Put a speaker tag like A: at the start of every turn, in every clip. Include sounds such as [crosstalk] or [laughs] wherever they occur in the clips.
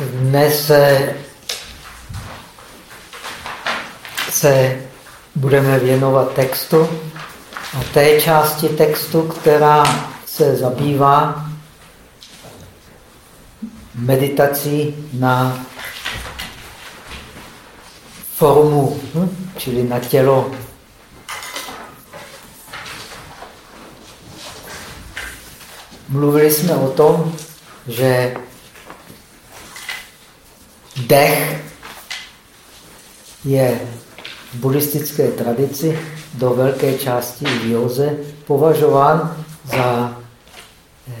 A: Dnes se, se budeme věnovat textu a té části textu, která se zabývá meditací na formu, hm? čili na tělo. Mluvili jsme o tom, že dech je v buddhistické tradici do velké části v józe považován za eh,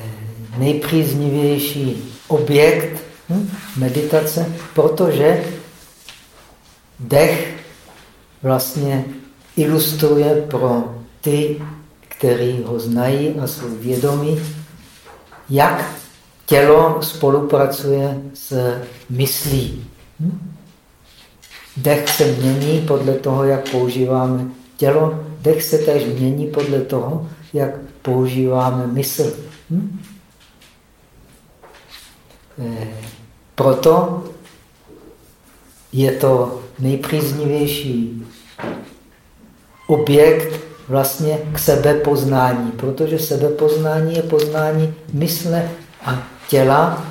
A: nejpříznivější objekt hm, meditace, protože dech vlastně ilustruje pro ty, kteří ho znají a jsou vědomí, jak tělo spolupracuje s myslí. Hm? Dech se mění podle toho, jak používáme tělo. Dech se též mění podle toho, jak používáme mysl. Hm? Eh, proto je to nejpříznivější objekt vlastně k sebepoznání, protože sebepoznání je poznání mysle a těla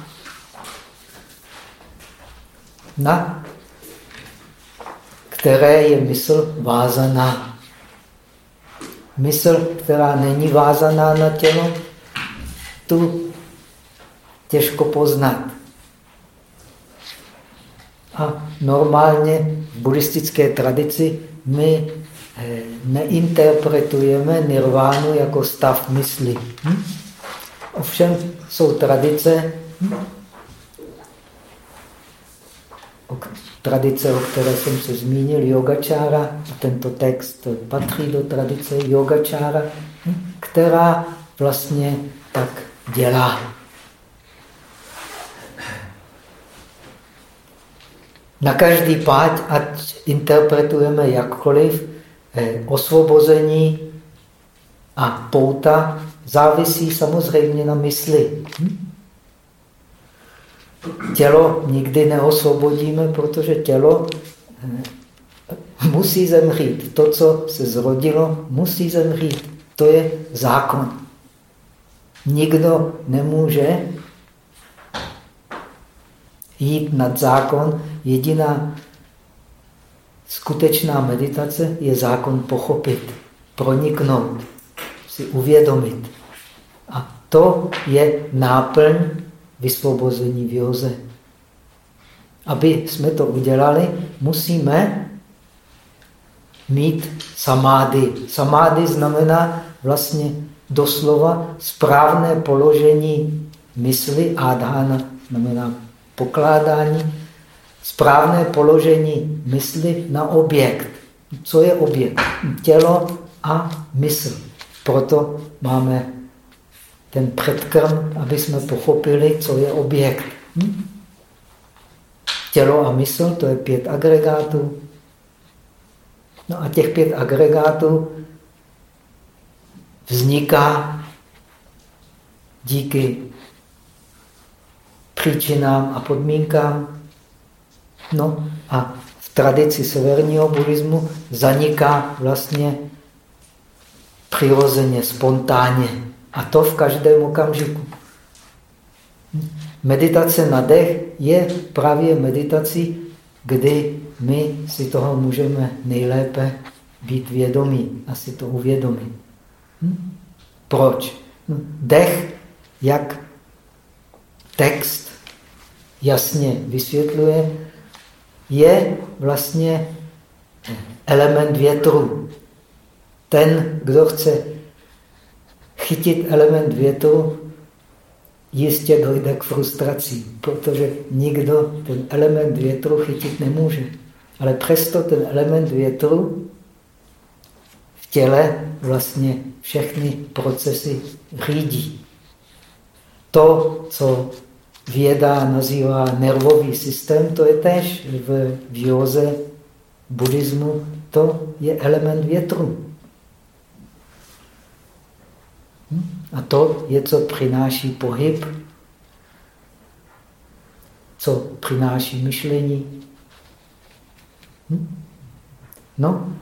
A: na které je mysl vázaná. Mysl, která není vázaná na tělo, tu těžko poznat. A normálně v buddhistické tradici my eh, neinterpretujeme nirvánu jako stav mysli. Hm? Ovšem jsou tradice, hm? tradice, o které jsem se zmínil, yogačára, a tento text patří do tradice yogačára, která vlastně tak dělá. Na každý pád, ať interpretujeme jakkoliv, eh, osvobození a pouta závisí samozřejmě na mysli. Hm? Tělo nikdy neosvobodíme, protože tělo eh, musí zemřít. To, co se zrodilo, musí zemřít. To je zákon. Nikdo nemůže jít nad zákon. Jediná skutečná meditace je zákon pochopit, proniknout, si uvědomit. To je náplň vysvobození v józe. Aby jsme to udělali, musíme mít samády. Samády znamená vlastně doslova správné položení mysli, adhána znamená pokládání, správné položení mysli na objekt. Co je objekt? Tělo a mysl. Proto máme ten předkrm, aby jsme pochopili, co je objekt. Hm? Tělo a mysl, to je pět agregátů. No a těch pět agregátů vzniká díky příčinám a podmínkám. No a v tradici severního buddhismu zaniká vlastně přirozeně, spontánně. A to v každém okamžiku. Meditace na dech je právě meditací, kdy my si toho můžeme nejlépe být vědomí a si to uvědomit. Hm? Proč? No, dech, jak text jasně vysvětluje, je vlastně element větru. Ten, kdo chce chytit element větru, jistě dojde k frustraci, protože nikdo ten element větru chytit nemůže. Ale přesto ten element větru v těle vlastně všechny procesy řídí. To, co věda nazývá nervový systém, to je tež v józe buddhismu, to je element větru. A to je, co přináší pohyb. co přináší myšlení. Hm? No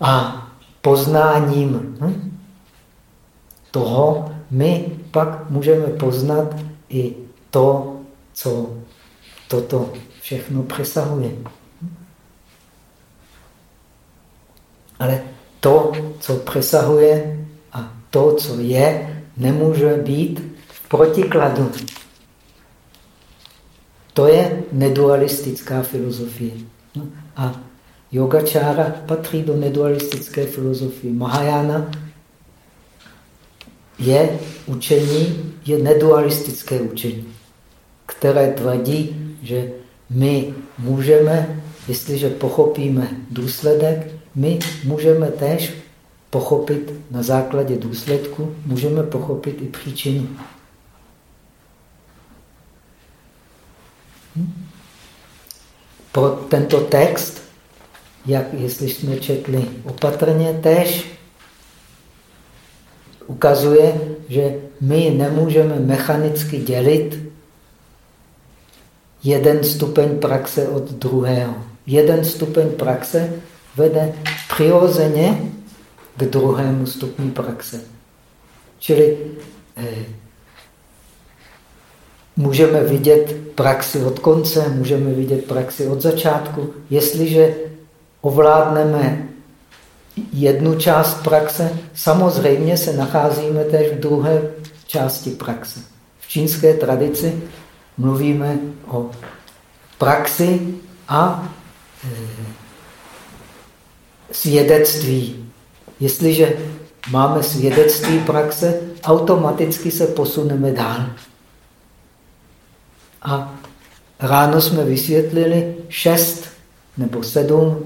A: a poznáním hm? toho my pak můžeme poznat i to, co toto všechno přesahuje. Ale to, co přesahuje to, co je, nemůže být v protikladu. To je nedualistická filozofie. No a yogačára patří do nedualistické filozofie. Mahajana je učení, je nedualistické učení, které tvrdí, že my můžeme, jestliže pochopíme důsledek, my můžeme též pochopit na základě důsledku, můžeme pochopit i příčiny. Hm? Pro tento text, jak jestli jsme četli opatrně, též ukazuje, že my nemůžeme mechanicky dělit jeden stupeň praxe od druhého. Jeden stupeň praxe vede přirozeně k druhému stupni praxe. Čili eh, můžeme vidět praxi od konce, můžeme vidět praxi od začátku. Jestliže ovládneme jednu část praxe, samozřejmě se nacházíme též v druhé části praxe. V čínské tradici mluvíme o praxi a e, svědectví. Jestliže máme svědectví praxe, automaticky se posuneme dál. A ráno jsme vysvětlili šest nebo sedm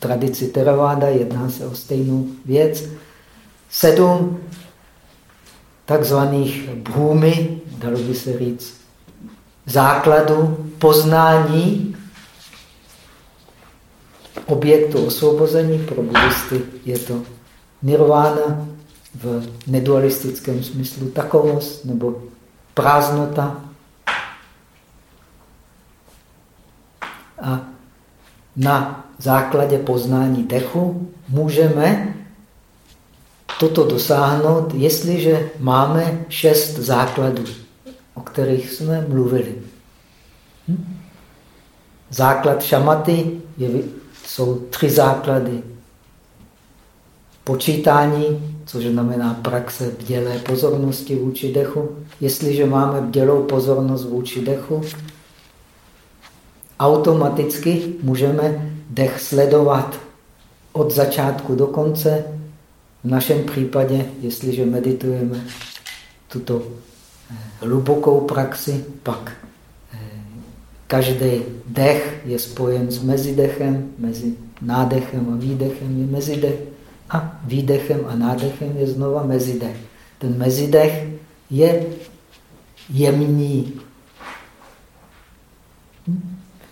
A: tradici Theravada, jedná se o stejnou věc, sedm takzvaných bhůmy, dalo by se říct, základu poznání objektu osvobození. Pro buddhisty je to nirvána v nedualistickém smyslu takovost nebo prázdnota. A na základě poznání dechu můžeme toto dosáhnout, jestliže máme šest základů, o kterých jsme mluvili. Hm? Základ šamaty je jsou tři základy. Počítání, což znamená praxe bdělé pozornosti vůči dechu. Jestliže máme bdělou pozornost vůči dechu, automaticky můžeme dech sledovat od začátku do konce. V našem případě, jestliže meditujeme tuto eh, hlubokou praxi, pak Každý dech je spojen s mezidechem, mezi nádechem a výdechem je mezidech a výdechem a nádechem je znova mezidech. Ten mezidech je jemný.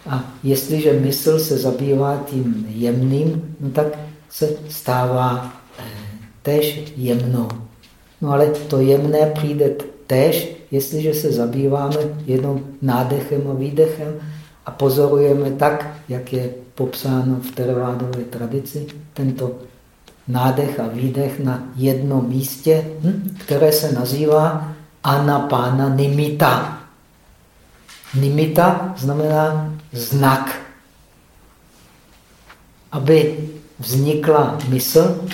A: A jestliže mysl se zabývá tím jemným, no tak se stává eh, tež jemnou. No ale to jemné přijde tež, jestliže se zabýváme jenom nádechem a výdechem a pozorujeme tak, jak je popsáno v tervádové tradici, tento nádech a výdech na jednom místě, hm, které se nazývá anapána nimita. Nimita znamená znak. Aby vznikla mysl,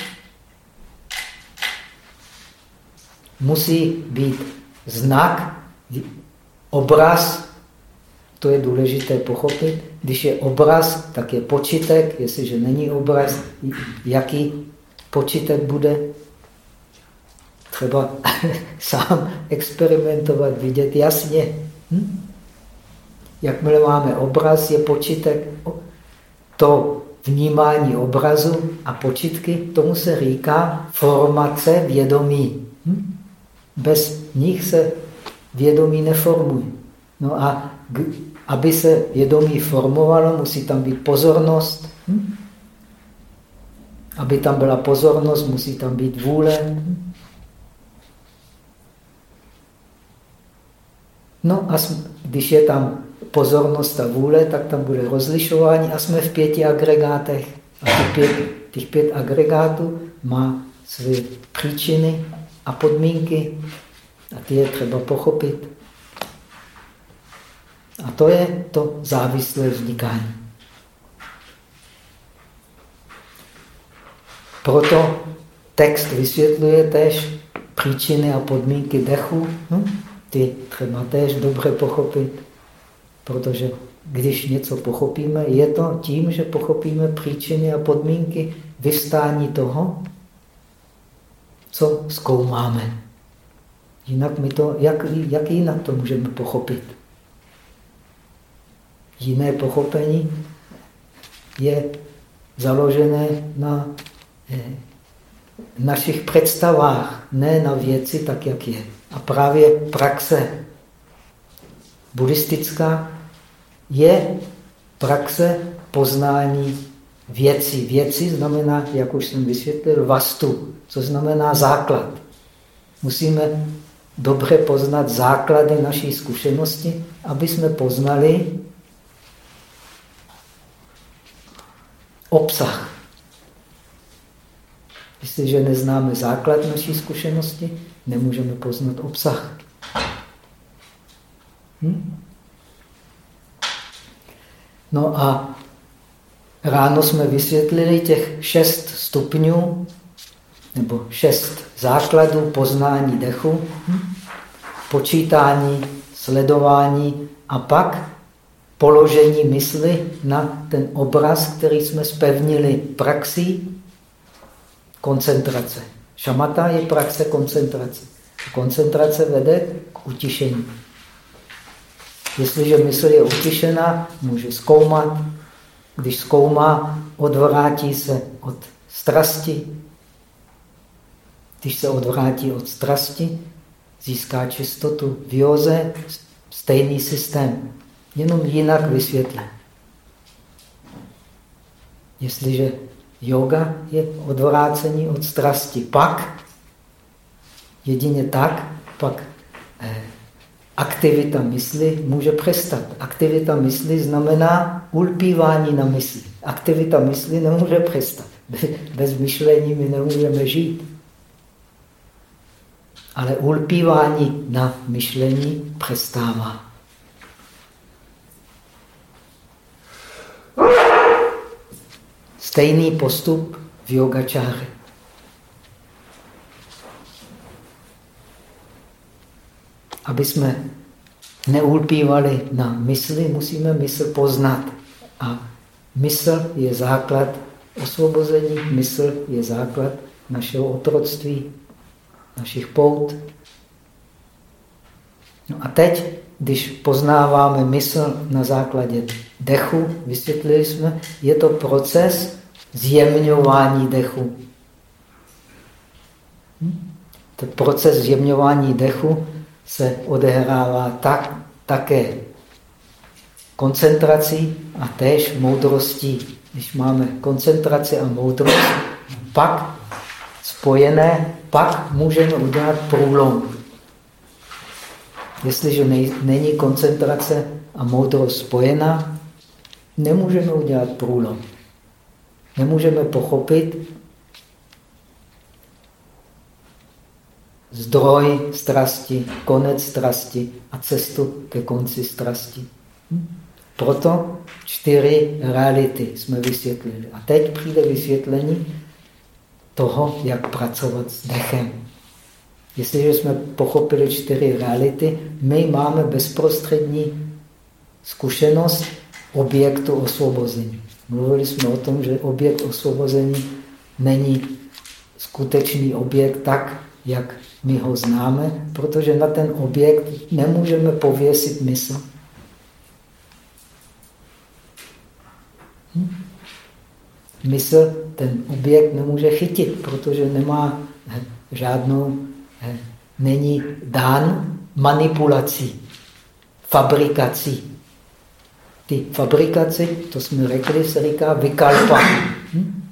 A: musí být znak, obraz, to je důležité pochopit. Když je obraz, tak je počítek. Jestliže není obraz, jaký počítek bude? Třeba [laughs] sám experimentovat, vidět jasně. Hm? Jakmile máme obraz, je počítek. To vnímání obrazu a počítky, tomu se říká formace vědomí. Hm? Bez nich se vědomí neformuje. No a aby se vědomí formovalo, musí tam být pozornost. Hm? Aby tam byla pozornost, musí tam být vůle. Hm? No a když je tam pozornost a vůle, tak tam bude rozlišování a jsme v pěti agregátech. A těch pět, těch pět agregátů má své příčiny a podmínky a ty je třeba pochopit. A to je to závislé vznikání. Proto text vysvětluje tež příčiny a podmínky dechu. Hm? Ty třeba též dobře pochopit, protože když něco pochopíme, je to tím, že pochopíme příčiny a podmínky vystání toho, co zkoumáme. Jinak my to, jak, jak jinak to můžeme pochopit? Jiné pochopení je založené na eh, našich představách, ne na věci tak, jak je. A právě praxe buddhistická je praxe poznání věcí. Věci znamená, jak už jsem vysvětlil, vastu, co znamená základ. Musíme dobře poznat základy naší zkušenosti, aby jsme poznali obsah. Jestliže neznáme základ naší zkušenosti, nemůžeme poznat obsah. Hm? No a ráno jsme vysvětlili těch šest stupňů nebo šest základů poznání dechu, hm? Počítání, sledování a pak položení mysli na ten obraz, který jsme spevnili praxí koncentrace. Šamata je praxe koncentrace. Koncentrace vede k utišení. Jestliže mysl je utišená, může zkoumat. Když zkoumá, odvrátí se od strasti. Když se odvrátí od strasti, získá čistotu. V józe stejný systém, jenom jinak vysvětlen. Jestliže yoga je odvrácení od strasti, pak jedině tak, pak eh, aktivita mysli může přestat. Aktivita mysli znamená ulpívání na mysli. Aktivita mysli nemůže přestat. Bez myšlení my nemůžeme žít. Ale ulpívání na myšlení přestává. Stejný postup v yogačáře. aby jsme neulpívali na mysli, musíme mysl poznat. A mysl je základ osvobození, mysl je základ našeho otroctví, našich pout. No a teď, když poznáváme mysl na základě dechu, vysvětlili jsme, je to proces zjemňování dechu. Hm? To proces zjemňování dechu se odehrává tak, také koncentrací a též moudrostí. Když máme koncentraci a moudrost, pak spojené, pak můžeme udělat průlom. Jestliže není koncentrace a moudrost spojená, nemůžeme udělat průlom. Nemůžeme pochopit zdroj strasti, konec strasti a cestu ke konci strasti. Hm? Proto čtyři reality jsme vysvětlili. A teď přijde vysvětlení toho, jak pracovat s dechem. Jestliže jsme pochopili čtyři reality, my máme bezprostřední zkušenost objektu osvobození. Mluvili jsme o tom, že objekt osvobození není skutečný objekt tak, jak my ho známe, protože na ten objekt nemůžeme pověsit mysl. Hm? Mysl ten objekt nemůže chytit, protože nemá žádnou, není dán manipulací, fabrikací. Ty fabrikaci, to jsme řekli, se říká vykalpa. Hm?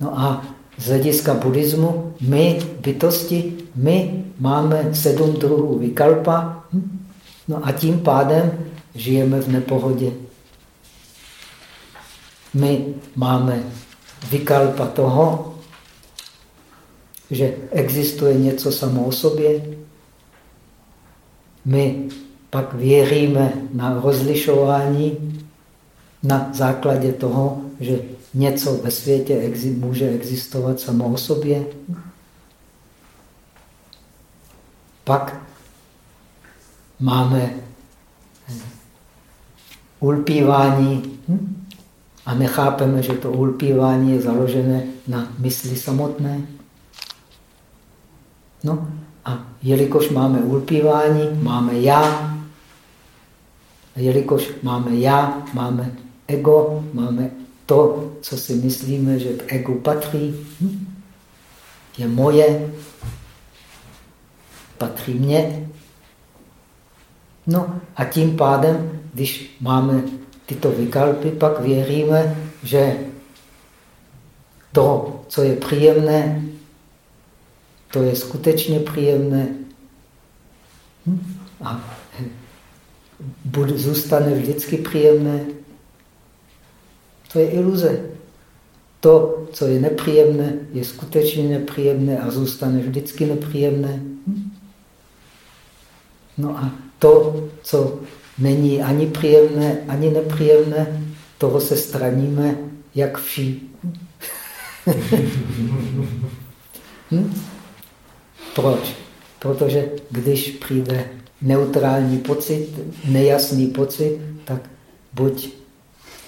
A: No a z hlediska buddhismu, my, bytosti, my máme sedm druhů vykalpa, hm? no a tím pádem žijeme v nepohodě. My máme vykalpa toho, že existuje něco samo o sobě. My pak věříme na rozlišování na základě toho, že něco ve světě může existovat samo o sobě. Pak máme ulpívání hm? A nechápeme, že to ulpívání je založené na mysli samotné. No a jelikož máme ulpívání, máme já. A jelikož máme já, máme ego, máme to, co si myslíme, že k egu patří, hm? je moje, patří mně. No a tím pádem, když máme tyto vykalpy, pak věříme, že to, co je příjemné, to je skutečně příjemné. Hm? A bude, zůstane vždycky příjemné. To je iluze. To, co je nepříjemné, je skutečně nepříjemné a zůstane vždycky nepříjemné. Hm? No a to, co není ani příjemné, ani nepříjemné, toho se straníme jak vší. [laughs] hm? Proč? Protože když přijde neutrální pocit, nejasný pocit, tak buď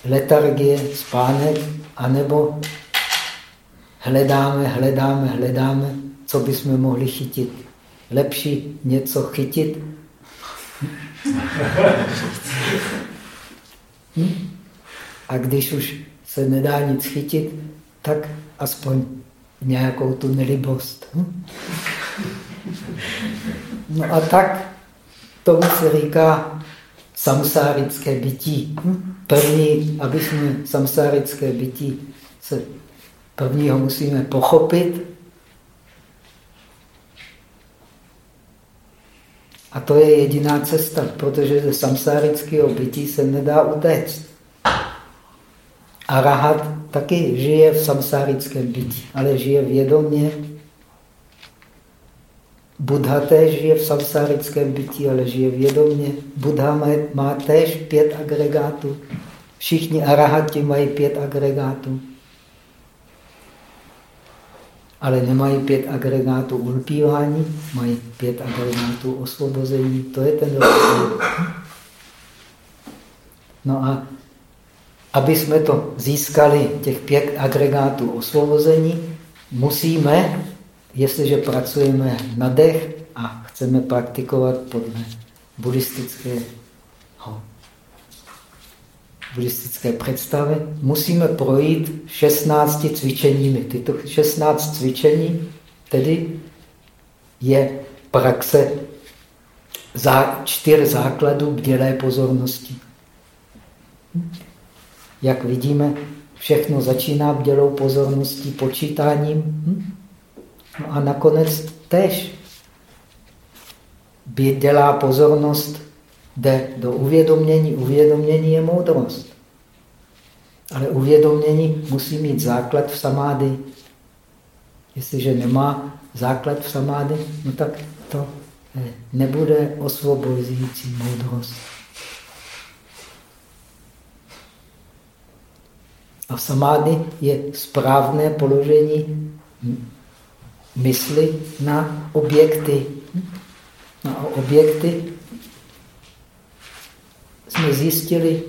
A: letargie, spánek, anebo hledáme, hledáme, hledáme, co bychom mohli chytit. Lepší něco chytit, hm? A když už se nedá nic chytit, tak aspoň nějakou tu nelibost. Hm? No a tak tomu se říká samsárické bytí. Hm? První, aby jsme samsárické bytí se prvního musíme pochopit. A to je jediná cesta, protože ze samsárického bytí se nedá utéct. A rahat taky žije v samsárickém bytí, ale žije vědomě Buddha též žije v samsárickém bytí, ale žije vědomě. Buddha má, má též pět agregátů. Všichni arahati mají pět agregátů. Ale nemají pět agregátů ulpívání, mají pět agregátů osvobození. To je ten rozdíl. No a aby jsme to získali, těch pět agregátů osvobození, musíme Jestliže pracujeme na dech a chceme praktikovat podle buddhistické, buddhistické představy, musíme projít 16 cvičeními. Tyto 16 cvičení tedy je praxe za čtyř základů bdělé pozornosti. Jak vidíme, všechno začíná bdělou pozorností, počítáním. No a nakonec tež dělá pozornost, jde do uvědomění. Uvědomění je moudrost. Ale uvědomění musí mít základ v samády. Jestliže nemá základ v samády, no tak to eh, nebude osvobozující moudrost. A v samády je správné položení mysli na objekty. Na objekty jsme zjistili,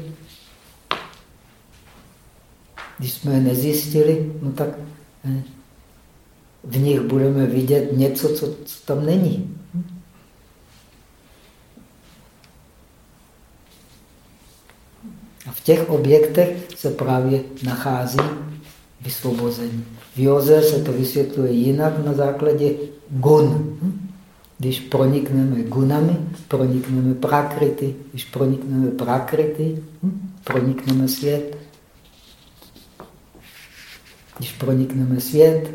A: když jsme je nezjistili, no tak eh, v nich budeme vidět něco, co, co tam není. A v těch objektech se právě nachází vysvobození. V Joze se to vysvětluje jinak na základě gun. Když pronikneme gunami, pronikneme prakrity. Když pronikneme prakrity, hm, pronikneme svět. Když pronikneme svět,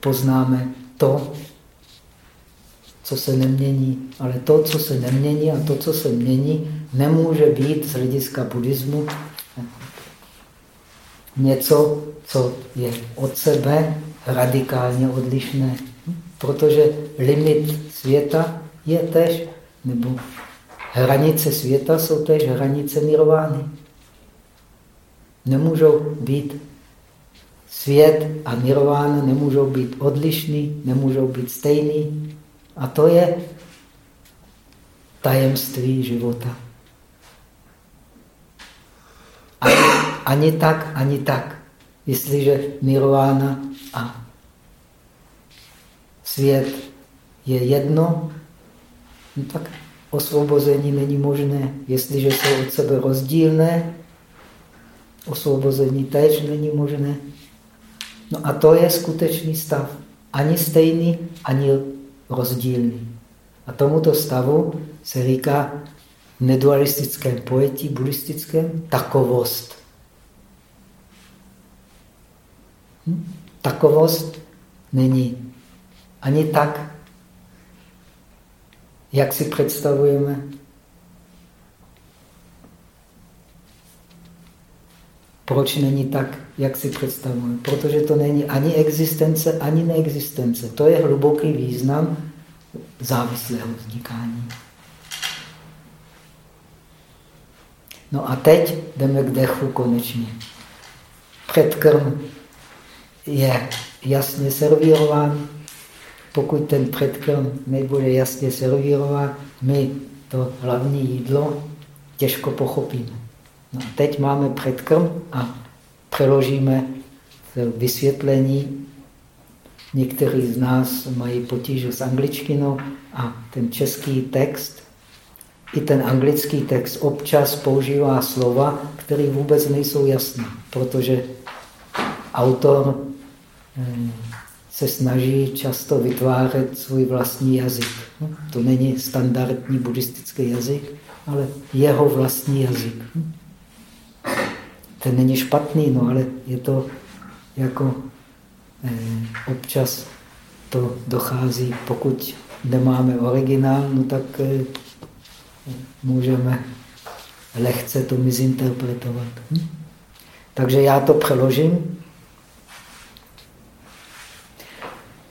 A: poznáme to, co se nemění. Ale to, co se nemění a to, co se mění, nemůže být z hlediska buddhismu něco, co je od sebe radikálně odlišné. Protože limit světa je tež, nebo hranice světa jsou tež hranice nirvány. Nemůžou být svět a nirvána nemůžou být odlišný, nemůžou být stejný. A to je tajemství života. Ani, ani tak, ani tak. Jestliže nirvána a svět je jedno, no tak osvobození není možné. Jestliže jsou od sebe rozdílné, osvobození též není možné. No a to je skutečný stav. Ani stejný, ani rozdílný. A tomuto stavu se říká v nedualistickém pojetí, buddhistickém, takovost. Hm? Takovost není ani tak, jak si představujeme. Proč není tak, jak si představujeme? Protože to není ani existence, ani neexistence. To je hluboký význam závislého vznikání. No a teď jdeme k dechu konečně. Předkrm je jasně servírován. Pokud ten předkrm nebude jasně servírován, my to hlavní jídlo těžko pochopíme. No a teď máme předkrm a přeložíme vysvětlení. Někteří z nás mají potíže s angličtinou a ten český text i ten anglický text občas používá slova, které vůbec nejsou jasné, protože autor se snaží často vytvářet svůj vlastní jazyk. No, to není standardní buddhistický jazyk, ale jeho vlastní jazyk. Ten není špatný, no ale je to jako eh, občas to dochází, pokud nemáme originál, no tak eh, můžeme lehce to mizinterpretovat. Hm? Takže já to přeložím.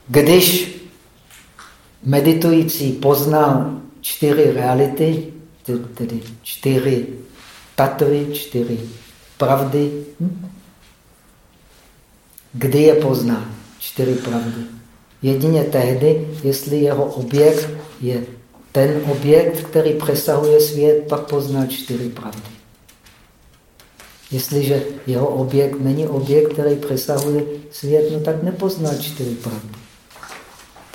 A: Když meditující poznal čtyři reality, tedy čtyři tatvy, čtyři pravdy, hm? kdy je poznal čtyři pravdy? Jedině tehdy, jestli jeho objekt je ten objekt, který přesahuje svět, pak pozná čtyři pravdy. Jestliže jeho objekt není objekt, který přesahuje svět, no tak nepozná čtyři pravdy.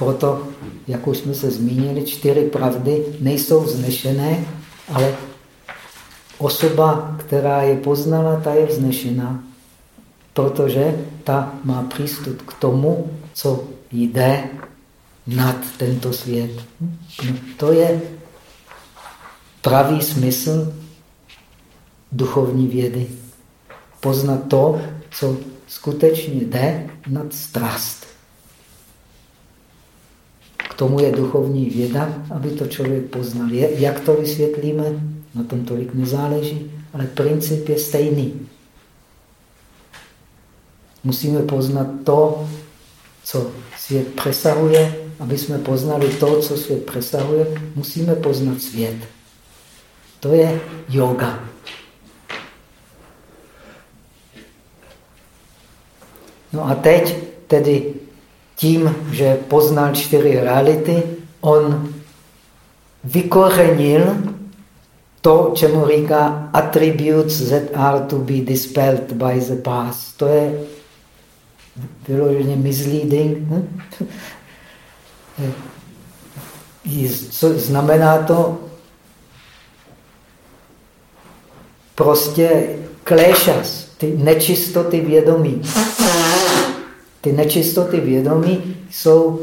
A: Proto, jak už jsme se zmínili, čtyři pravdy nejsou vznešené, ale osoba, která je poznala, ta je vznešená, protože ta má přístup k tomu, co jde nad tento svět. No, to je pravý smysl duchovní vědy. Poznat to, co skutečně jde nad strast. K tomu je duchovní věda, aby to člověk poznal. Jak to vysvětlíme? Na tom tolik nezáleží, ale princip je stejný. Musíme poznat to, co svět přesahuje, aby jsme poznali to, co svět přesahuje, musíme poznat svět. To je yoga. No a teď tedy tím, že poznal čtyři reality, on vykořenil to, čemu říká attributes that are to be dispelled by the past. To je vyloženě misleading. [laughs] Co znamená to? Prostě kléšas, ty nečistoty vědomí. Ty nečistoty vědomí jsou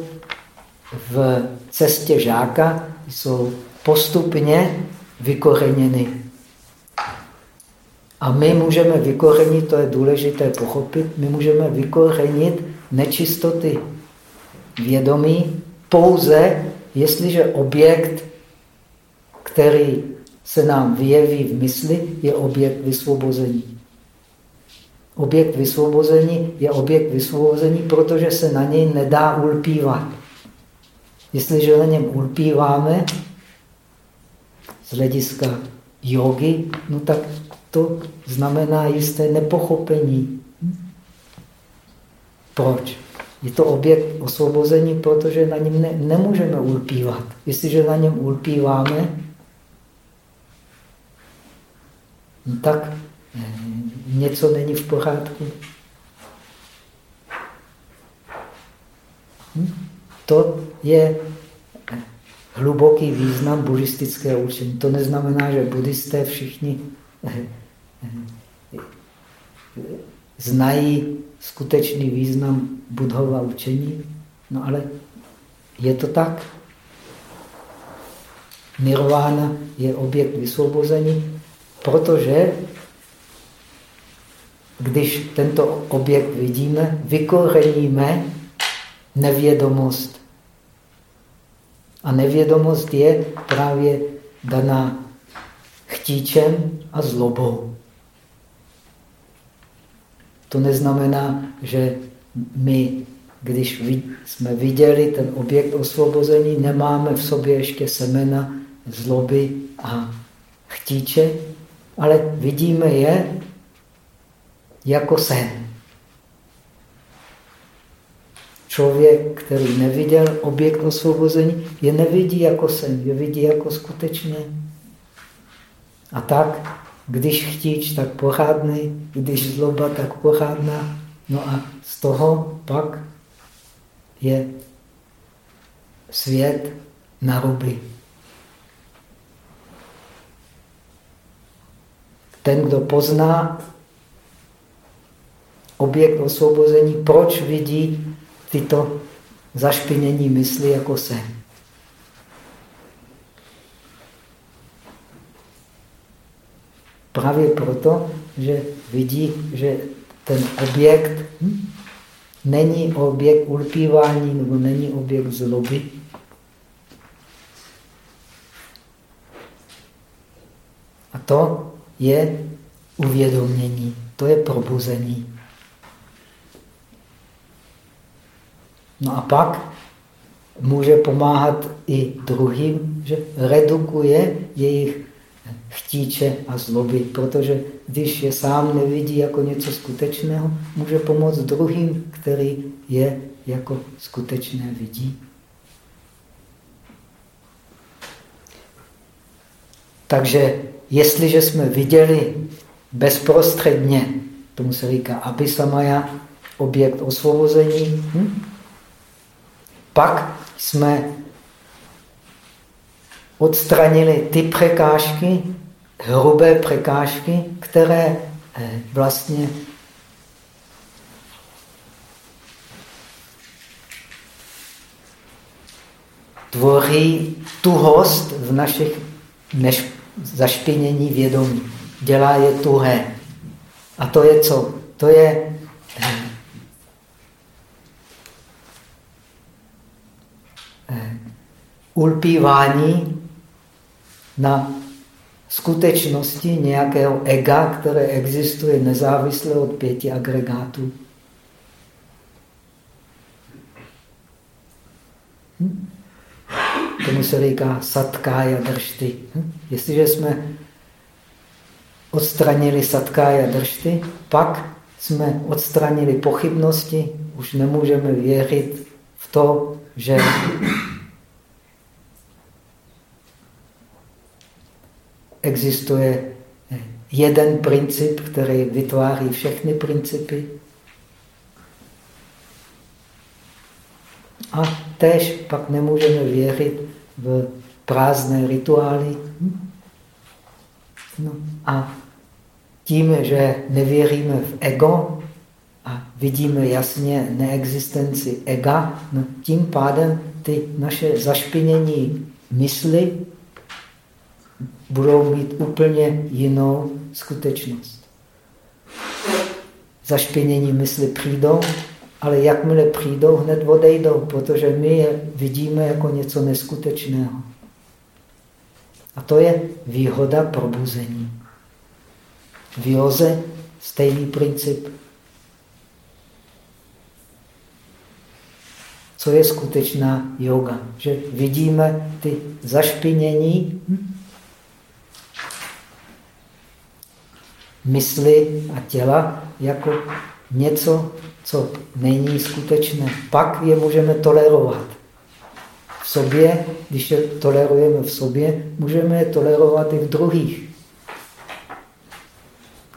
A: v cestě žáka, jsou postupně vykoreněny. A my můžeme vykorenit, to je důležité pochopit, my můžeme vykorenit nečistoty vědomí pouze, jestliže objekt, který se nám vyjeví v mysli, je objekt vysvobození. Objekt vysvobození je objekt vysvobození, protože se na něj nedá ulpívat. Jestliže na něm ulpíváme z hlediska jogy, no tak to znamená jisté nepochopení. Proč? Je to objekt osvobození, protože na něm ne, nemůžeme ulpívat. Jestliže na něm ulpíváme, no tak něco není v pořádku. Hm? To je hluboký význam buddhistického učení. To neznamená, že buddhisté všichni eh, eh, znají skutečný význam budhova učení, no ale je to tak. Nirvana je objekt vysvobození, protože když tento objekt vidíme, vykoreníme nevědomost. A nevědomost je právě daná chtíčem a zlobou. To neznamená, že my, když jsme viděli ten objekt osvobození, nemáme v sobě ještě semena zloby a chtíče, ale vidíme je jako sen. Člověk, který neviděl objekt osvobození, je nevidí jako sen, je vidí jako skutečně. A tak když chtíč, tak pořádný, když zloba, tak pořádná. No a z toho pak je svět na ruby. Ten, kdo pozná objekt osvobození, proč vidí tyto zašpinění mysli jako sen. Právě proto, že vidí, že ten objekt hm, není objekt ulpívání nebo není objekt zloby. A to je uvědomění, to je probuzení. No a pak může pomáhat i druhým, že redukuje jejich chtíče a zloby, protože když je sám nevidí jako něco skutečného, může pomoct druhým, který je jako skutečné vidí. Takže jestliže jsme viděli bezprostředně, tomu se říká abisamaya, objekt osvobození, hm? Pak jsme odstranili ty překážky, hrubé překážky, které eh, vlastně tvoří tuhost v našich než zašpinění vědomí. Dělá je tuhé. A to je co? To je eh, eh, ulpívání na skutečnosti nějakého ega, které existuje nezávisle od pěti agregátů. Hm? Tomu se říká satkája dršty. Hm? Jestliže jsme odstranili satkája dršty, pak jsme odstranili pochybnosti, už nemůžeme věřit v to, že existuje jeden princip, který vytváří všechny principy. A tež pak nemůžeme věřit v prázdné rituály. No a tím, že nevěříme v ego a vidíme jasně neexistenci ega, no tím pádem ty naše zašpinění mysli budou mít úplně jinou skutečnost. Zašpinění mysli přijdou ale jakmile přijdou, hned odejdou, protože my je vidíme jako něco neskutečného. A to je výhoda probuzení. V józe stejný princip. Co je skutečná yoga? Že vidíme ty zašpinění mysli a těla jako něco, co není skutečné. Pak je můžeme tolerovat. V sobě, když je tolerujeme v sobě, můžeme je tolerovat i v druhých.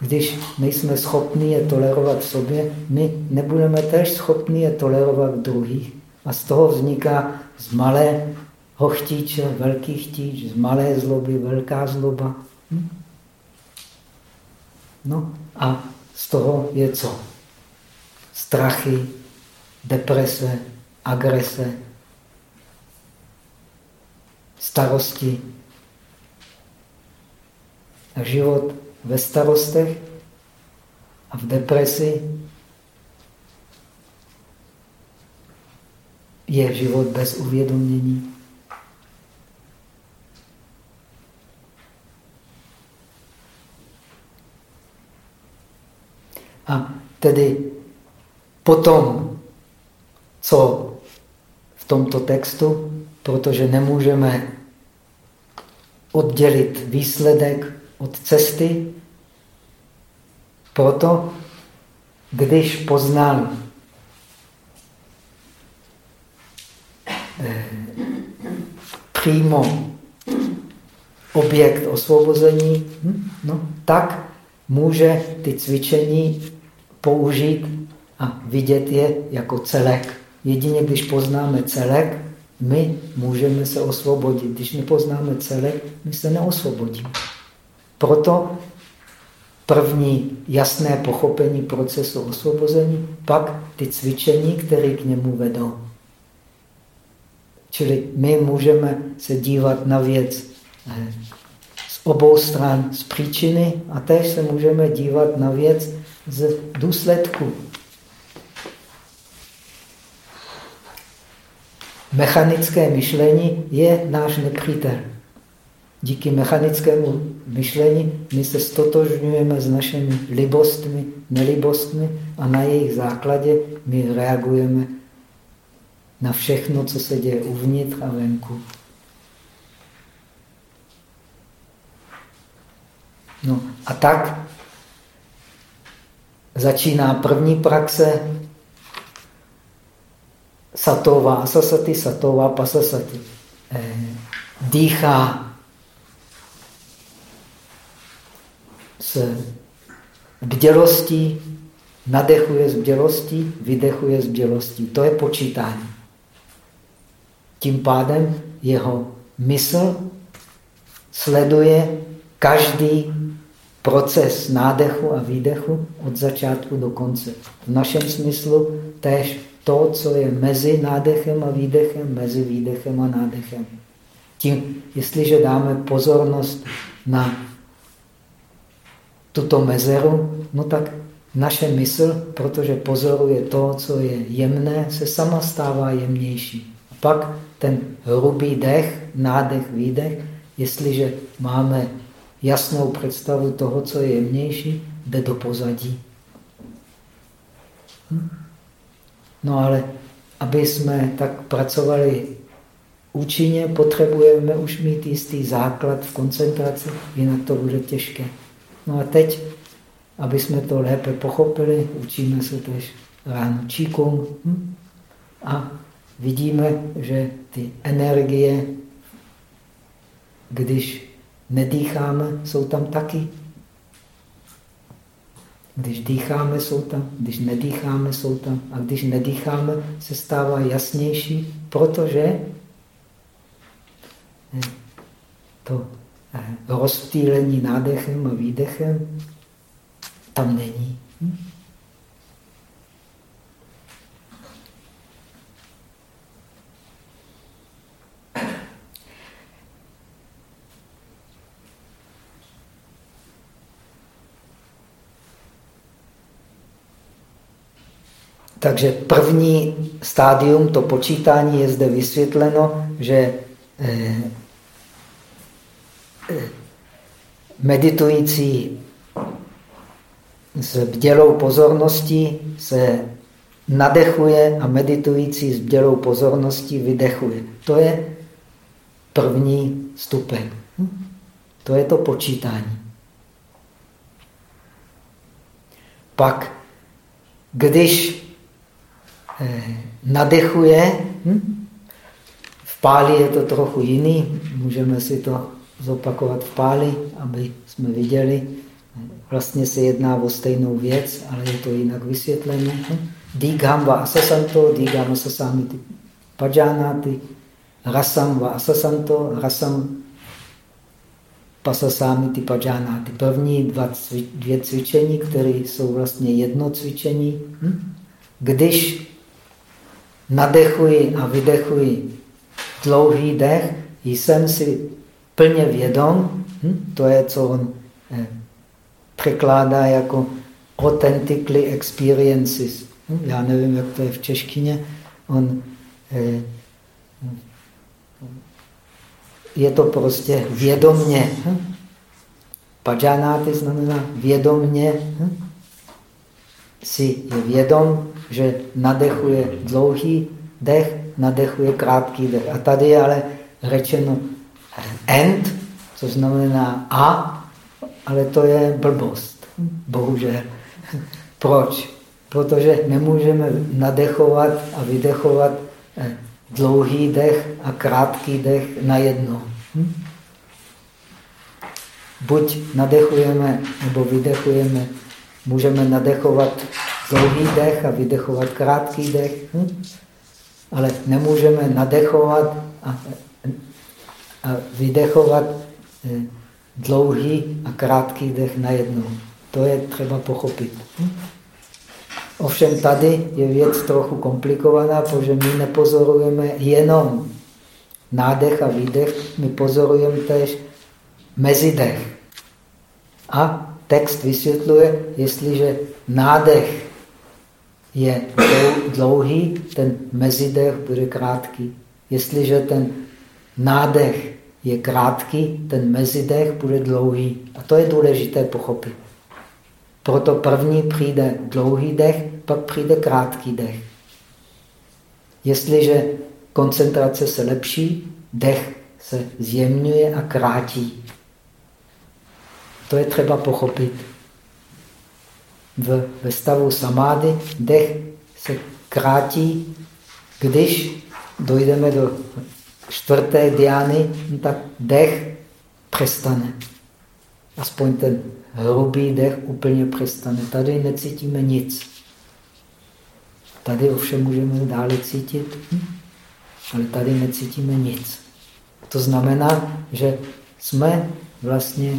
A: Když nejsme schopni je tolerovat v sobě, my nebudeme tež schopni je tolerovat v druhých. A z toho vzniká z malého chtíče velký chtíč, z malé zloby velká zloba. Hm? No a z toho je co? Strachy, deprese, agrese, starosti. A život ve starostech a v depresi je život bez uvědomění. A tedy potom, co v tomto textu, protože nemůžeme oddělit výsledek od cesty, proto, když poznal eh, přímo objekt osvobození, hm, no, tak může ty cvičení použít a vidět je jako celek. Jedině když poznáme celek, my můžeme se osvobodit. Když nepoznáme celek, my se neosvobodíme. Proto první jasné pochopení procesu osvobození, pak ty cvičení, které k němu vedou. Čili my můžeme se dívat na věc eh, z obou stran z příčiny a též se můžeme dívat na věc z důsledku. Mechanické myšlení je náš nepřítel. Díky mechanickému myšlení my se stotožňujeme s našimi libostmi, nelibostmi a na jejich základě my reagujeme na všechno, co se děje uvnitř a venku. No a tak začíná první praxe satová asasati, satová pasasati. Eh, dýchá s bdělostí, nadechuje z bdělostí, vydechuje z bdělostí. To je počítání. Tím pádem jeho mysl sleduje každý proces nádechu a výdechu od začátku do konce. V našem smyslu též to, co je mezi nádechem a výdechem, mezi výdechem a nádechem. Tím, jestliže dáme pozornost na tuto mezeru, no tak naše mysl, protože pozoruje to, co je jemné, se sama stává jemnější. A pak ten hrubý dech, nádech, výdech, jestliže máme jasnou představu toho, co je jemnější, jde do pozadí. Hm? No ale aby jsme tak pracovali účinně, potřebujeme už mít jistý základ v koncentraci, jinak to bude těžké. No a teď, aby jsme to lépe pochopili, učíme se tež ráno číkům hm? a vidíme, že ty energie, když nedýcháme, jsou tam taky. Když dýcháme, jsou tam, když nedýcháme, jsou tam. A když nedýcháme, se stává jasnější, protože eh, to eh, rozptýlení nádechem a výdechem tam není. Hm? Takže první stádium, to počítání, je zde vysvětleno, že eh, eh, meditující s bdělou pozorností se nadechuje a meditující s bdělou pozorností vydechuje. To je první stupeň. Hm? To je to počítání. Pak, když nadechuje, hm? v páli je to trochu jiný, můžeme si to zopakovat v páli, aby jsme viděli, vlastně se jedná o stejnou věc, ale je to jinak vysvětlené. Hm? Dígham va asasanto, dígham asasamiti pajanati, rasam va asasanto, rasam pasasamiti pajanati. První dva cvi, dvě cvičení, které jsou vlastně jedno cvičení. Hm? Když nadechuji a vydechuji dlouhý dech, jsem si plně vědom, hm? to je, co on eh, překládá jako authentically experiences. Hm? Já nevím, jak to je v češtině. On, eh, je to prostě vědomně. Hm? Pajanáty znamená vědomně. Hm? Si je vědom, že nadechuje dlouhý dech, nadechuje krátký dech. A tady je ale řečeno end, co znamená a, ale to je blbost. Bohužel. [laughs] Proč? Protože nemůžeme nadechovat a vydechovat eh, dlouhý dech a krátký dech najednou. Hm? Buď nadechujeme nebo vydechujeme, můžeme nadechovat dlouhý dech a vydechovat krátký dech, hm? ale nemůžeme nadechovat a, a vydechovat eh, dlouhý a krátký dech najednou. To je třeba pochopit. Hm? Ovšem tady je věc trochu komplikovaná, protože my nepozorujeme jenom nádech a výdech, my pozorujeme tež mezidech. A text vysvětluje, jestliže nádech je dlouhý, ten mezidech bude krátký. Jestliže ten nádech je krátký, ten mezidech bude dlouhý. A to je důležité pochopit. Proto první přijde dlouhý dech, pak přijde krátký dech. Jestliže koncentrace se lepší, dech se zjemňuje a krátí. To je třeba pochopit. V, ve stavu samády dech se krátí, když dojdeme do čtvrté diány, tak dech přestane. Aspoň ten hrubý dech úplně přestane. Tady necítíme nic. Tady ovšem můžeme dále cítit, hm? ale tady necítíme nic. To znamená, že jsme vlastně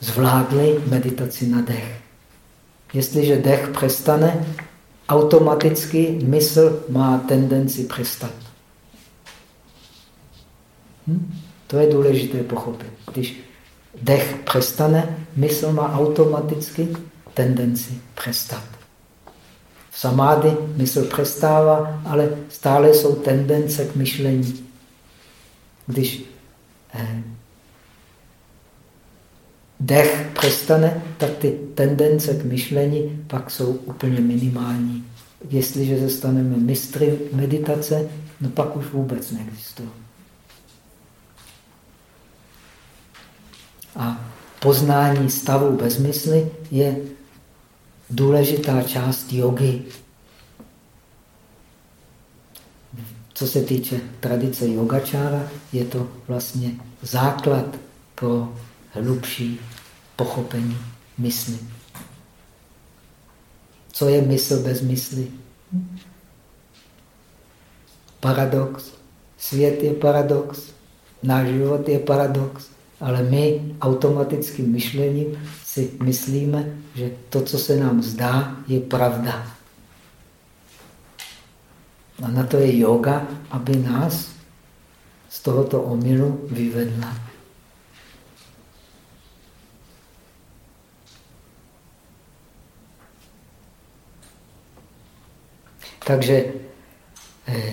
A: zvládli meditaci na dech. Jestliže dech přestane, automaticky mysl má tendenci přestat. Hm? To je důležité pochopit. Když dech přestane, mysl má automaticky tendenci přestat. V samády mysl přestává, ale stále jsou tendence k myšlení. Když eh, dech přestane, tak ty tendence k myšlení pak jsou úplně minimální. Jestliže se staneme mistry meditace, no pak už vůbec neexistují. A poznání stavu bezmysly je důležitá část jogy. Co se týče tradice yogačára, je to vlastně základ pro hlubší pochopení mysli. Co je mysl bez mysli? Paradox. Svět je paradox. Náš život je paradox. Ale my automatickým myšlením si myslíme, že to, co se nám zdá, je pravda. A na to je yoga, aby nás z tohoto omylu vyvedla. Takže eh,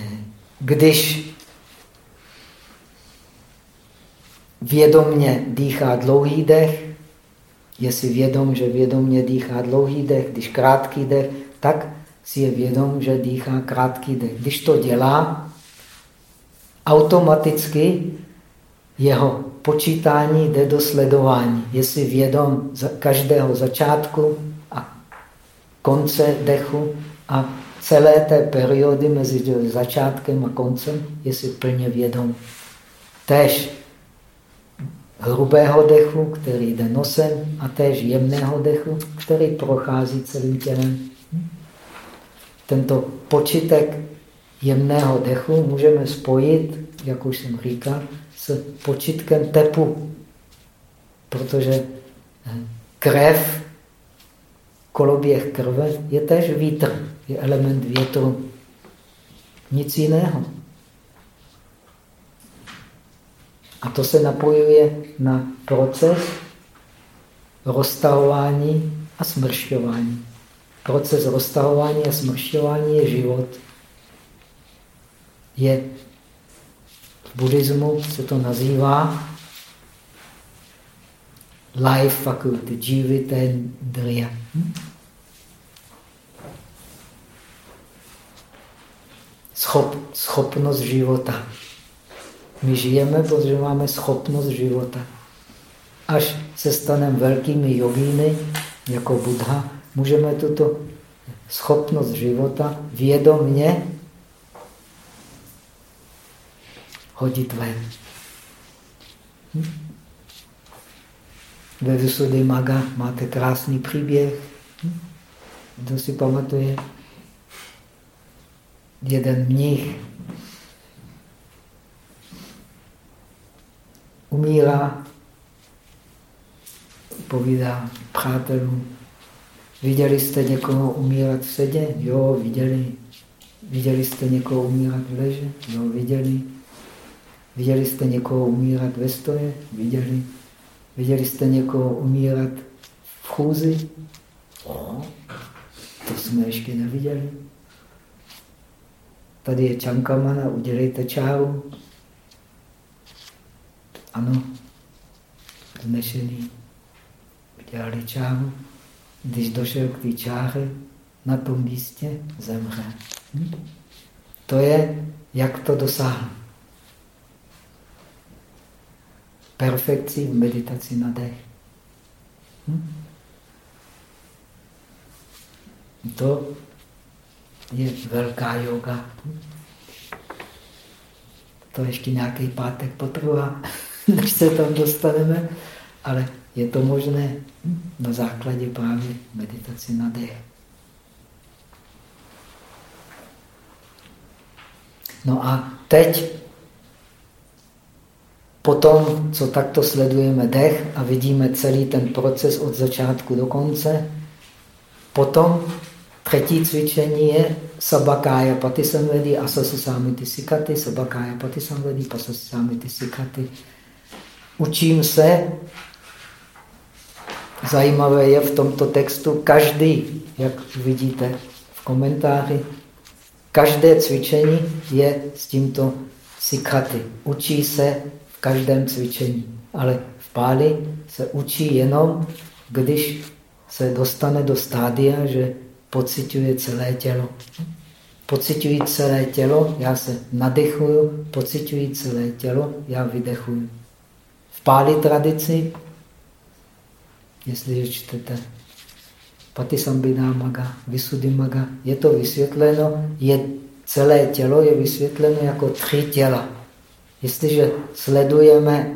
A: když vědomně dýchá dlouhý dech, je si vědom, že vědomně dýchá dlouhý dech, když krátký dech, tak si je vědom, že dýchá krátký dech. Když to dělá, automaticky jeho počítání jde do sledování. Je si vědom každého začátku a konce dechu a celé té periody mezi začátkem a koncem je si plně vědom. Tež hrubého dechu, který jde nosem, a též jemného dechu, který prochází celým tělem. Tento počitek jemného dechu můžeme spojit, jak už jsem říkal, s počitkem tepu, protože krev, koloběh krve je též vítr, je element větru. Nic jiného. A to se napojuje na proces roztahování a smršťování. Proces roztahování a smršťování je život. Je v buddhismu se to nazývá life faculty, jivitendriya. Hm? Schop, schopnost života. My žijeme, protože máme schopnost života. Až se staneme velkými jogíny, jako Buddha, můžeme tuto schopnost života vědomně hodit ven. Hm? Ve Vysudy Maga máte krásný příběh. Hm? Kdo si pamatuje? Jeden mnich umírá, povídá přátelům, viděli jste někoho umírat v sedě? Jo, viděli. Viděli jste někoho umírat v leže? Jo, viděli. Viděli jste někoho umírat ve stoje? Viděli. Viděli jste někoho umírat v chůzi? O, to jsme ještě neviděli. Tady je Čankamana, udělejte čáru. Ano, znešený udělali čáru. Když došel k té čáře, na tom místě zemře. Hm? To je, jak to dosáhnout. Perfekci v meditaci na dech. Hm? To je velká yoga. To ještě nějaký pátek potrvá. [laughs] než se tam dostaneme, ale je to možné na základě právě meditace na dech. No a teď, potom, co takto sledujeme dech a vidíme celý ten proces od začátku do konce, potom třetí cvičení je sabakája patisamvedi, asasasamiti sikati, sabakája patisamvedi, pasasamiti sikati, Učím se, zajímavé je v tomto textu, každý, jak vidíte v komentáři, každé cvičení je s tímto sikraty. Učí se v každém cvičení. Ale v páli se učí jenom, když se dostane do stádia, že pocituje celé tělo. Pocituji celé tělo, já se nadechuju, pocituji celé tělo, já vydechuju páli tradici, jestliže čtete Patisambhidá maga, Vysudy maga, je to vysvětleno, je celé tělo je vysvětleno jako tři těla. Jestliže sledujeme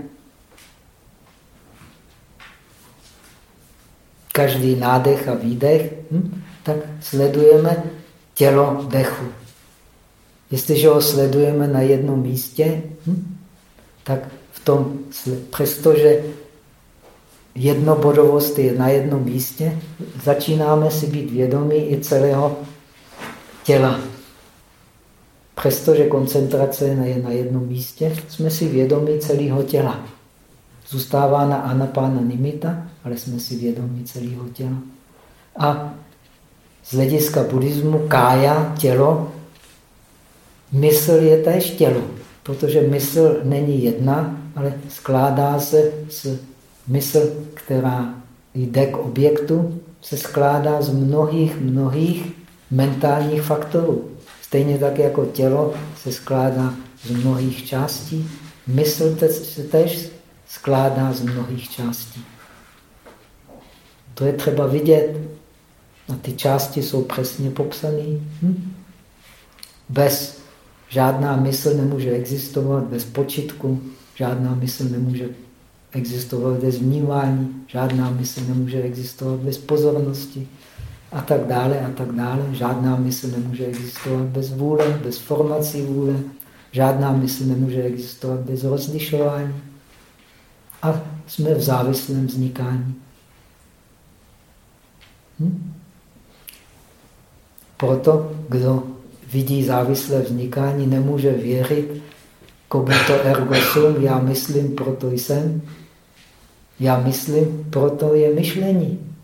A: každý nádech a výdech, hm, tak sledujeme tělo dechu. Jestliže ho sledujeme na jednom místě, hm, tak tom, přestože jednobodovost je na jednom místě, začínáme si být vědomí i celého těla. Přestože koncentrace je na jednom místě, jsme si vědomí celého těla. Zůstává na anapána nimita, ale jsme si vědomí celého těla. A z hlediska buddhismu kája, tělo, mysl je též tělo, protože mysl není jedna, ale skládá se z mysl, která jde k objektu, se skládá z mnohých, mnohých mentálních faktorů. Stejně tak jako tělo se skládá z mnohých částí, mysl se tež skládá z mnohých částí. To je třeba vidět. A ty části jsou přesně popsané. Hm? Bez žádná mysl nemůže existovat bez počitku, žádná mysl nemůže existovat bez vnímání, žádná mysl nemůže existovat bez pozornosti a tak dále a tak dále. Žádná mysl nemůže existovat bez vůle, bez formací vůle, žádná mysl nemůže existovat bez rozlišování. A jsme v závislém vznikání. Hm? Proto, kdo vidí závislé vznikání, nemůže věřit, to ergo sum, já myslím, proto jsem. Já myslím, proto je myšlení.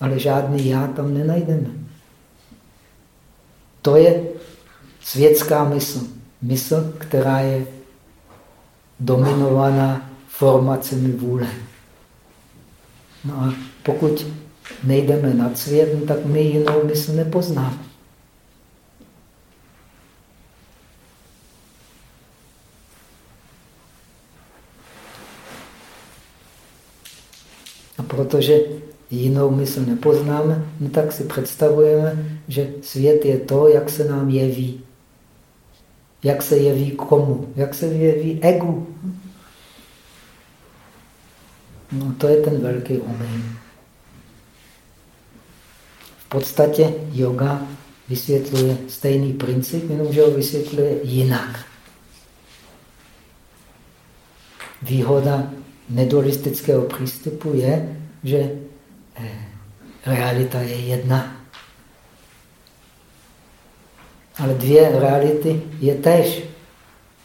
A: Ale žádný já tam nenajdeme. To je světská mysl. Mysl, která je dominovaná formacemi vůle. No a pokud nejdeme nad svět, no tak my jinou mysl nepoznáme. A protože jinou mysl nepoznáme, no tak si představujeme, že svět je to, jak se nám jeví. Jak se jeví komu? Jak se jeví egu? No to je ten velký omyl. Podstatě yoga vysvětluje stejný princip, jenomže ho vysvětluje jinak. Výhoda nedualistického přístupu je, že eh, realita je jedna. Ale dvě reality je tež.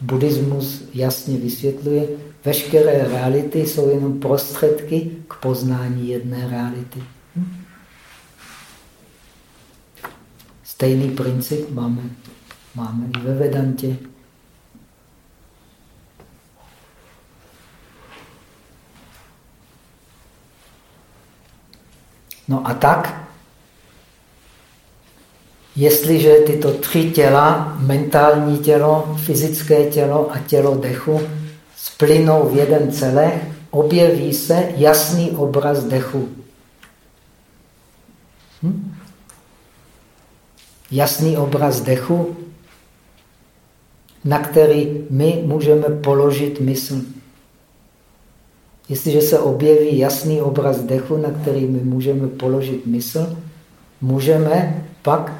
A: Buddhismus jasně vysvětluje, veškeré reality jsou jenom prostředky k poznání jedné reality. Hm? Stejný princip máme, máme i ve Vedantě. No a tak, jestliže tyto tři těla, mentální tělo, fyzické tělo a tělo dechu, splynou v jeden celek, objeví se jasný obraz dechu. Jasný obraz dechu, na který my můžeme položit mysl. Jestliže se objeví jasný obraz dechu, na který my můžeme položit mysl, můžeme pak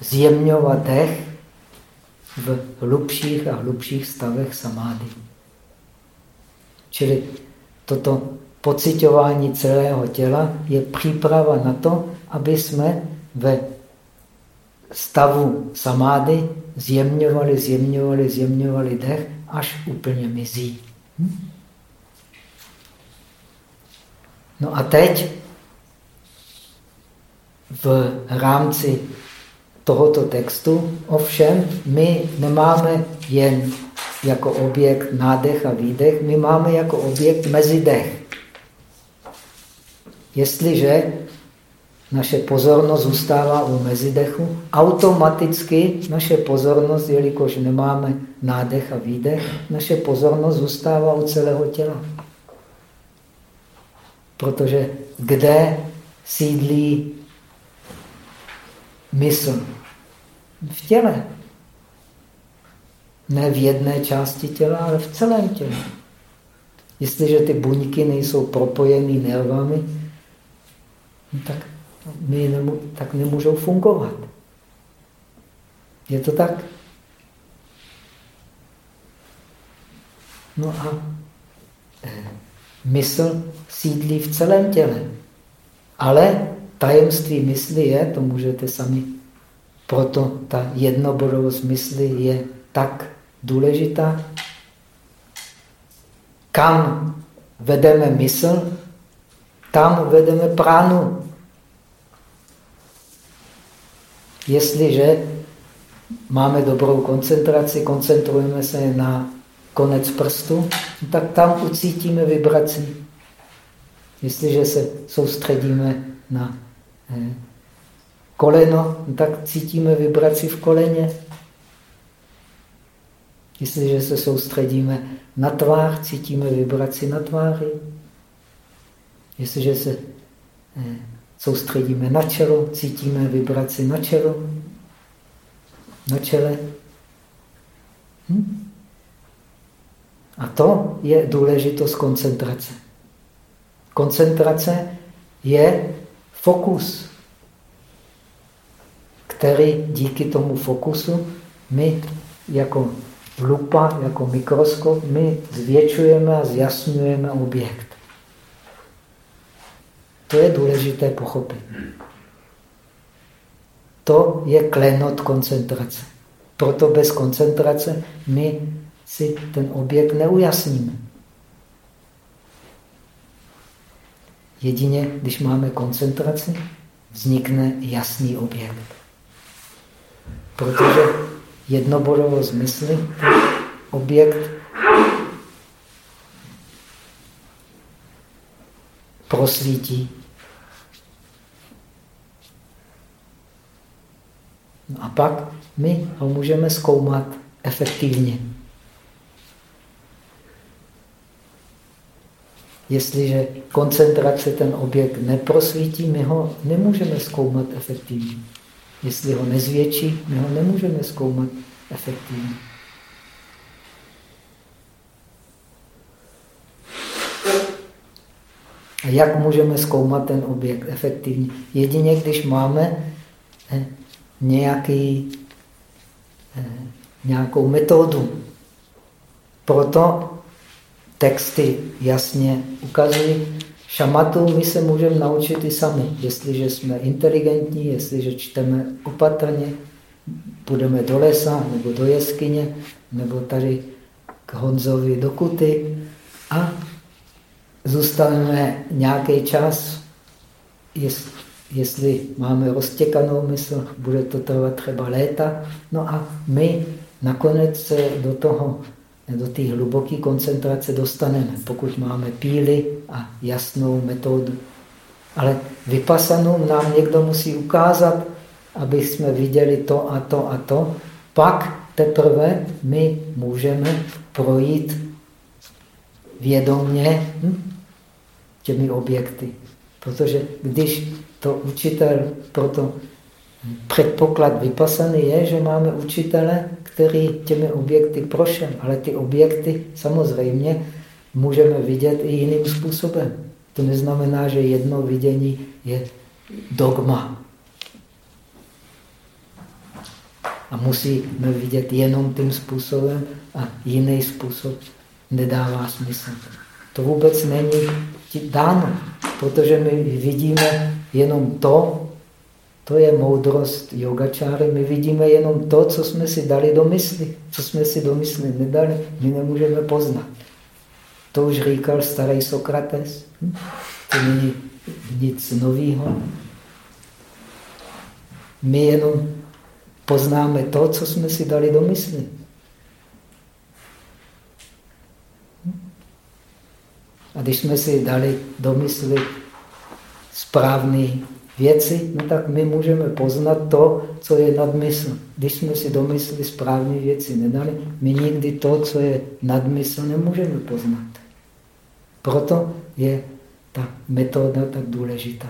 A: zjemňovat dech v hlubších a hlubších stavech samády. Čili toto pocitování celého těla je příprava na to, aby jsme ve stavu samády zjemňovali, zjemňovali, zjemňovali dech, až úplně mizí. Hm? No a teď v rámci tohoto textu, ovšem my nemáme jen jako objekt nádech a výdech, my máme jako objekt mezidech. Jestliže naše pozornost zůstává u mezidechu, automaticky naše pozornost, jelikož nemáme nádech a výdech, naše pozornost zůstává u celého těla. Protože kde sídlí mysl? V těle. Ne v jedné části těla, ale v celém těle. Jestliže ty buňky nejsou propojeny nervami, no tak, my nemů tak nemůžou fungovat. Je to tak? No a eh, mysl sídlí v celém těle. Ale tajemství mysli je, to můžete sami, proto ta jednobodovost mysli je tak důležitá. Kam vedeme mysl, tam vedeme pránu. Jestliže máme dobrou koncentraci, koncentrujeme se na konec prstu, tak tam ucítíme vibraci. Jestliže se soustředíme na eh, koleno, tak cítíme vibraci v koleně. Jestliže se soustředíme na tvář, cítíme vibraci na tváři. Jestliže se eh, soustředíme na čelo, cítíme vibraci na čelo, na čele. Hm? A to je důležitost koncentrace. Koncentrace je fokus, který díky tomu fokusu my jako lupa, jako mikroskop, my zvětšujeme a zjasňujeme objekt. To je důležité pochopit. To je klenot koncentrace. Proto bez koncentrace my si ten objekt neujasníme. Jedině, když máme koncentraci, vznikne jasný objekt. Protože jednobodovost mysli, objekt prosvítí. No a pak my ho můžeme zkoumat efektivně. Jestliže koncentrace ten objekt neprosvítí, my ho nemůžeme zkoumat efektivně. Jestli ho nezvětší, my ho nemůžeme zkoumat efektivně. A jak můžeme zkoumat ten objekt efektivně? Jedině, když máme nějaký, eh, nějakou metodu. Proto texty jasně ukazují, šamatu my se můžeme naučit i sami, jestliže jsme inteligentní, jestliže čteme opatrně, půjdeme do lesa nebo do jeskyně, nebo tady k Honzovi do Kuty a zůstaneme nějaký čas, jestli máme roztěkanou mysl, bude to trvat třeba léta, no a my nakonec se do toho do té hluboké koncentrace dostaneme, pokud máme píly a jasnou metodu. Ale vypasanou nám někdo musí ukázat, aby jsme viděli to a to a to. Pak teprve my můžeme projít vědomně hm, těmi objekty. Protože když to učitel proto předpoklad vypasaný je, že máme učitele, který těmi objekty prošel, ale ty objekty samozřejmě můžeme vidět i jiným způsobem. To neznamená, že jedno vidění je dogma. A musíme vidět jenom tím způsobem a jiný způsob nedává smysl. To vůbec není dáno, protože my vidíme jenom to, to je moudrost yogačáry. My vidíme jenom to, co jsme si dali do mysli. Co jsme si do mysli nedali, my nemůžeme poznat. To už říkal starý Sokrates. Hm? To není nic nového. My jenom poznáme to, co jsme si dali do mysli. Hm? A když jsme si dali do mysli správný věci, no tak my můžeme poznat to, co je nadmysl. Když jsme si do mysli správné věci nedali, my nikdy to, co je nadmysl, nemůžeme poznat. Proto je ta metoda tak důležitá.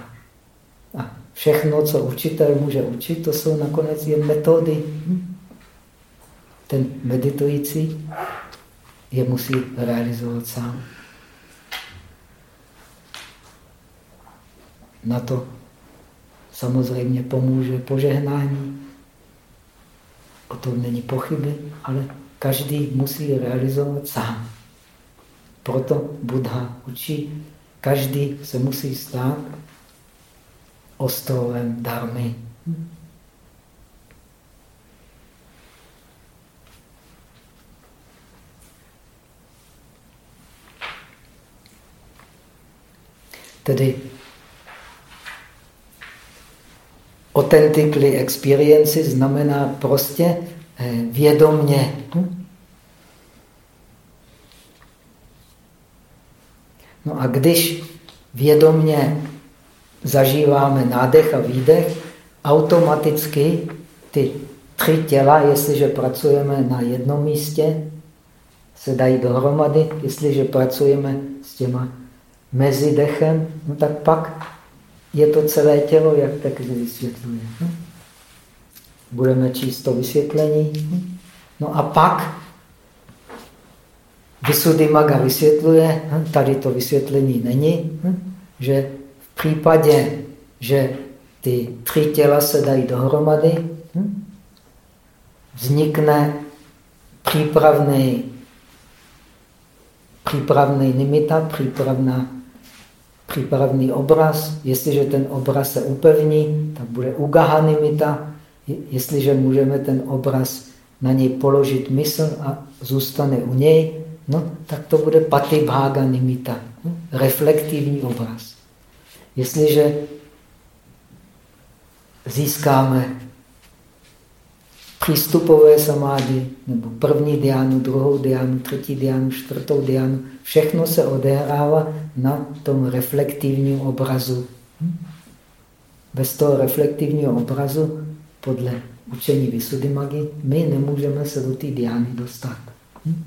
A: A všechno, co učitel může učit, to jsou nakonec jen metody. Hm? Ten meditující je musí realizovat sám. Na to samozřejmě pomůže požehnání. O tom není pochyby, ale každý musí realizovat sám. Proto Buddha učí, každý se musí stát ostrovem darmy. Tedy authentically experience znamená prostě eh, vědomně. Hm? No a když vědomně zažíváme nádech a výdech, automaticky ty tři těla, jestliže pracujeme na jednom místě, se dají dohromady. Jestliže pracujeme s těma mezidechem, no tak pak je to celé tělo, jak tak vysvětluje. Hm? Budeme číst to vysvětlení. Hm? No a pak Maga vysvětluje, hm? tady to vysvětlení není, že v případě, že ty tři těla se dají dohromady, vznikne přípravný, přípravný nimita, přípravná, přípravný obraz. Jestliže ten obraz se upevní, tak bude ugaha nimita. Jestliže můžeme ten obraz na něj položit mysl a zůstane u něj, no, tak to bude patibhaga nimita, reflektivní obraz. Jestliže získáme přístupové samády, nebo první diánu, druhou diánu, třetí diánu, čtvrtou diánu. Všechno se odehrává na tom reflektivním obrazu. Hm? Bez toho reflektivního obrazu, podle učení Visuddhimaggy, my nemůžeme se do té diány dostat. Hm?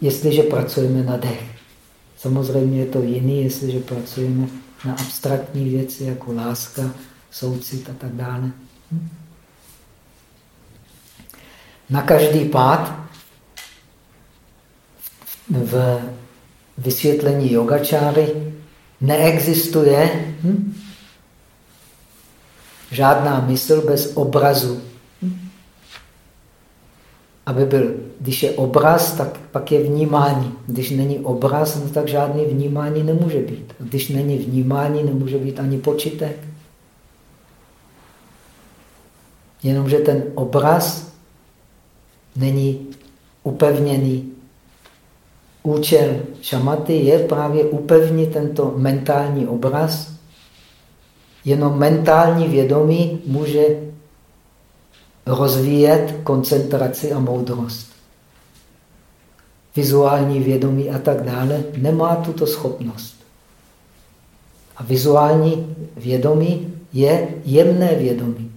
A: Jestliže pracujeme na dech. Samozřejmě je to jiný, jestliže pracujeme na abstraktní věci, jako láska, soucit a tak dále. Na každý pád v vysvětlení yogačáry neexistuje hm? žádná mysl bez obrazu. Hm? Aby byl, když je obraz, tak pak je vnímání. Když není obraz, no tak žádný vnímání nemůže být. Když není vnímání, nemůže být ani počitek. Jenomže ten obraz není upevněný. Účel šamaty je právě upevnit tento mentální obraz. Jenom mentální vědomí může rozvíjet koncentraci a moudrost. Vizuální vědomí a tak dále nemá tuto schopnost. A vizuální vědomí je jemné vědomí.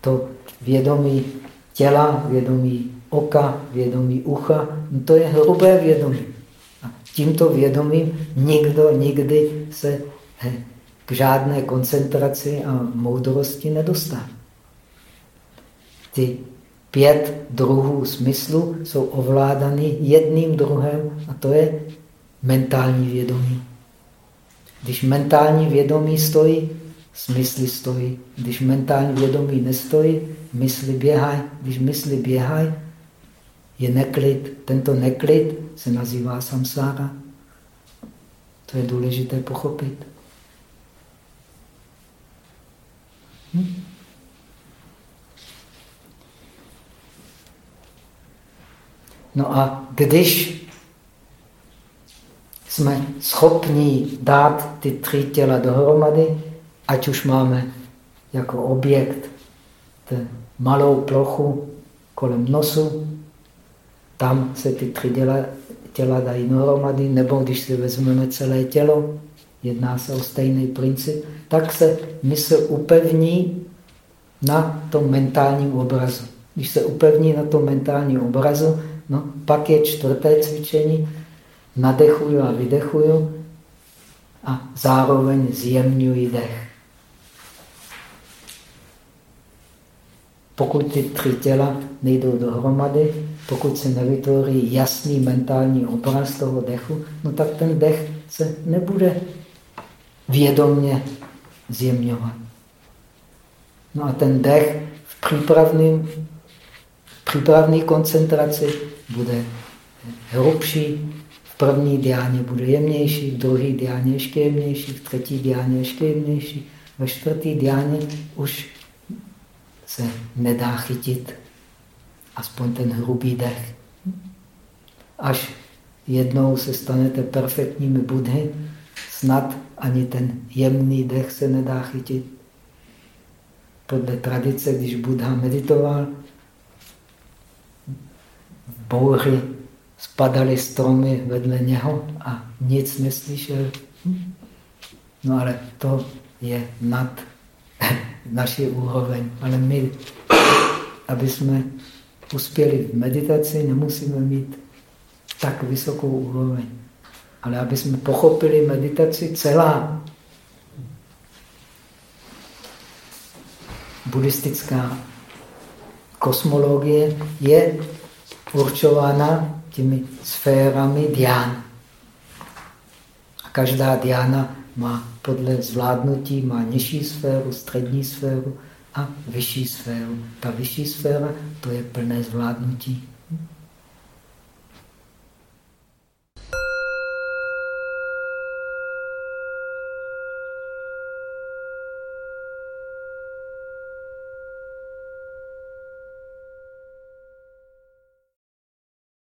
A: To vědomí těla, vědomí oka, vědomí ucha, no to je hrubé vědomí. A tímto vědomím nikdo nikdy se k žádné koncentraci a moudrosti nedostane. Ty pět druhů smyslu jsou ovládány jedným druhem a to je mentální vědomí. Když mentální vědomí stojí, smysly stojí. Když mentální vědomí nestojí, mysli běhají. Když mysli běhají, je neklid. Tento neklid se nazývá samsára. To je důležité pochopit. Hm? No a když jsme schopni dát ty tři těla dohromady, ať už máme jako objekt malou plochu kolem nosu, tam se ty tři těla, těla dají dohromady, nebo když si vezmeme celé tělo, jedná se o stejný princip, tak se mysl upevní na tom mentálním obrazu. Když se upevní na tom mentálním obrazu, no, pak je čtvrté cvičení, nadechuju a vydechuju a zároveň zjemňuji dech. Pokud ty tři těla nejdou dohromady, pokud se nevytvoří jasný mentální obraz toho dechu, no tak ten dech se nebude vědomně zjemňovat. No a ten dech v přípravné koncentraci bude hrubší, v první diáně bude jemnější, v druhé diáně ještě jemnější, v třetí diáně ještě jemnější, ve čtvrtý diáně už se nedá chytit aspoň ten hrubý dech. Až jednou se stanete perfektními budhy, snad ani ten jemný dech se nedá chytit. podle tradice, když Buddha meditoval, bouři spadaly stromy vedle něho a nic neslyšel. No ale to je nad [laughs] naši úroveň. Ale my, aby jsme uspěli v meditaci, nemusíme mít tak vysokou úroveň. Ale aby jsme pochopili meditaci celá, buddhistická kosmologie je určována těmi sférami dián. A každá diána má podle zvládnutí má nižší sféru, střední sféru a vyšší sféru. Ta vyšší sféra to je plné zvládnutí.